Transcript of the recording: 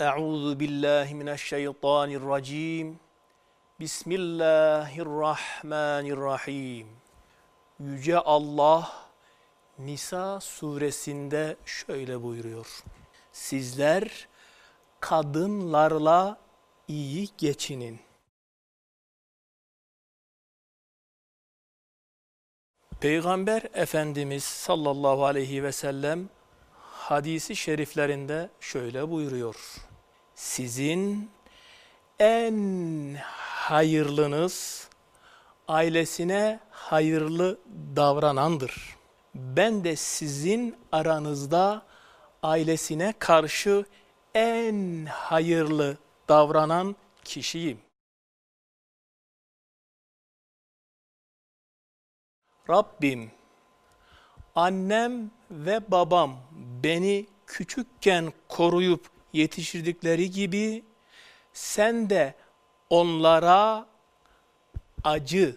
Euzu billahi mineşşeytanirracim. Bismillahirrahmanirrahim. Yüce Allah Nisa suresinde şöyle buyuruyor. Sizler kadınlarla iyi geçinin. Peygamber Efendimiz sallallahu aleyhi ve sellem hadisi şeriflerinde şöyle buyuruyor. Sizin en hayırlınız ailesine hayırlı davranandır. Ben de sizin aranızda ailesine karşı en hayırlı davranan kişiyim. Rabbim, annem ve babam beni küçükken koruyup yetiştirdikleri gibi sen de onlara acı